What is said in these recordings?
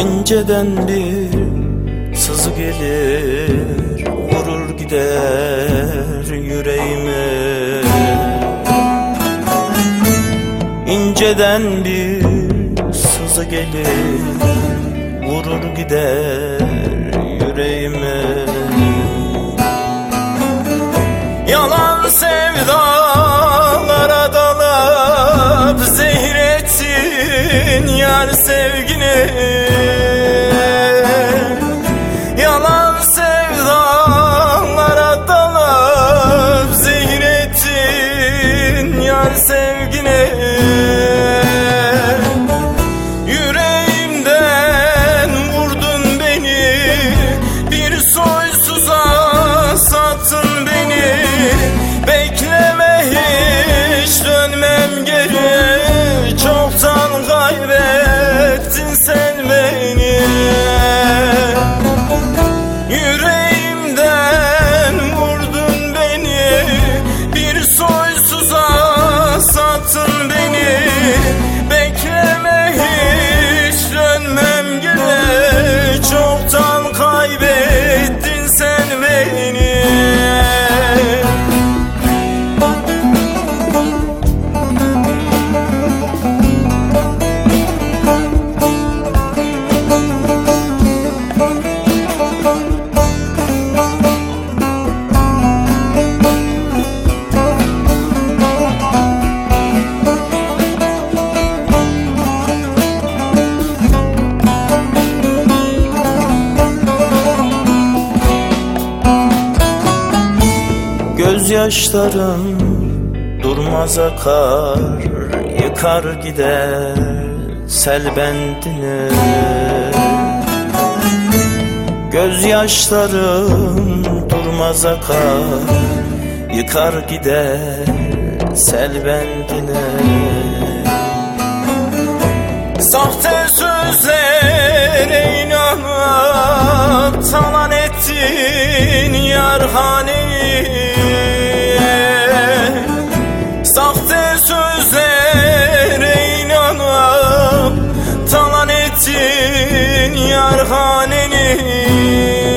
İnceden bir sızı gelir Vurur gider yüreğime. İnceden bir sızı gelir Vurur gider yüreğime. Yalan Gözyaşlarım durmaz akar Yıkar gider sel bendini. Gözyaşlarım durmaz akar Yıkar gider sel bendini. Sahte sözlere inanıp talan ettin Sahte talan ettin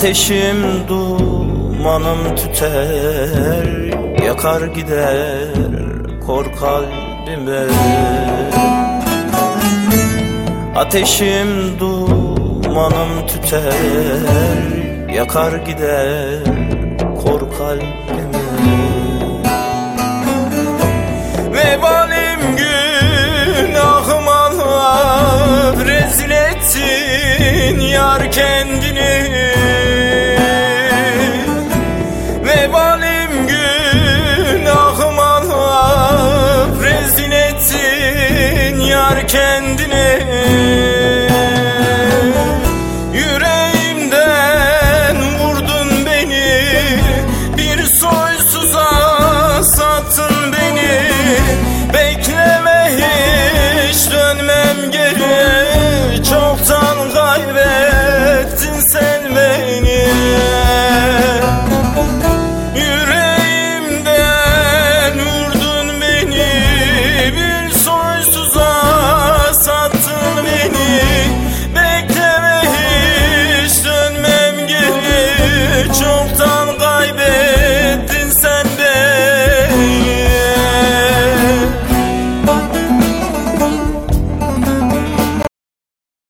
Ateşim dumanım tüter Yakar gider kor kalbime. Ateşim dumanım tüter Yakar gider kor kalbime kendini. Yüreğimden vurdun beni. Bir soysuza sattın beni. Bekleme hiç dönmem geri